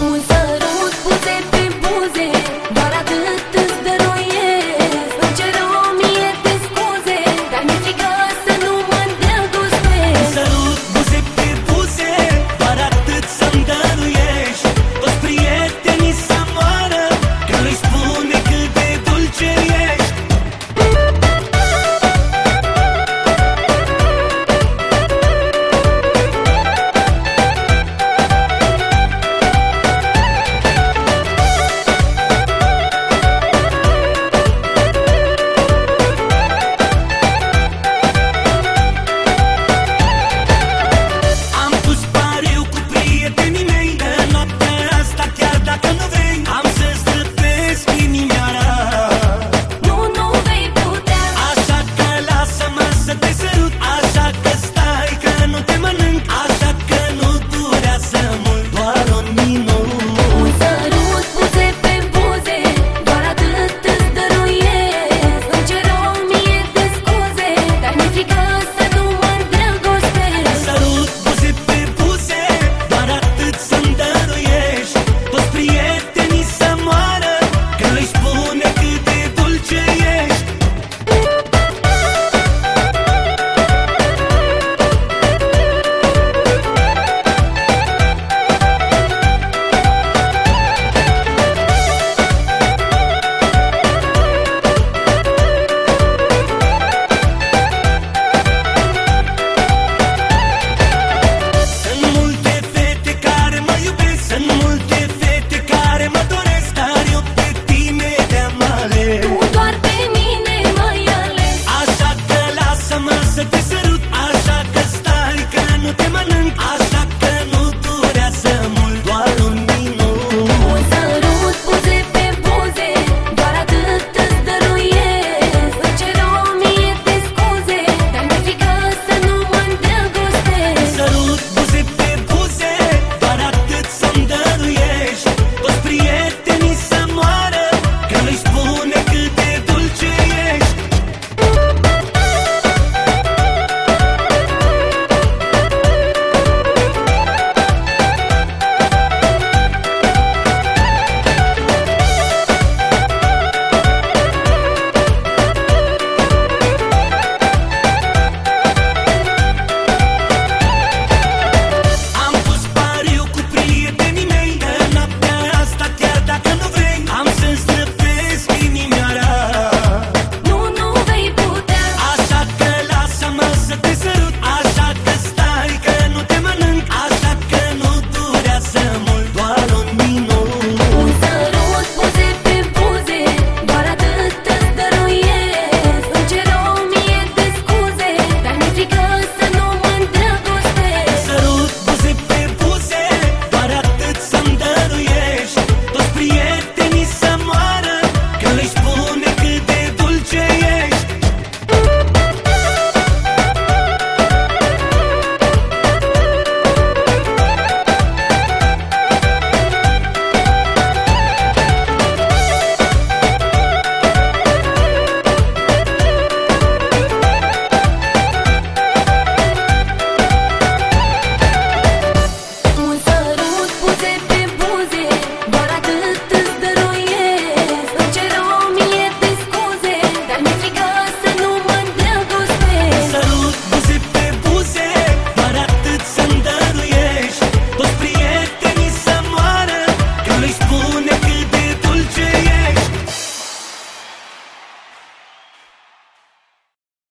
Muito with.